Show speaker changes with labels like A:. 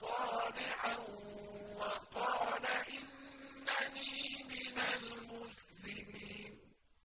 A: صَالِحًا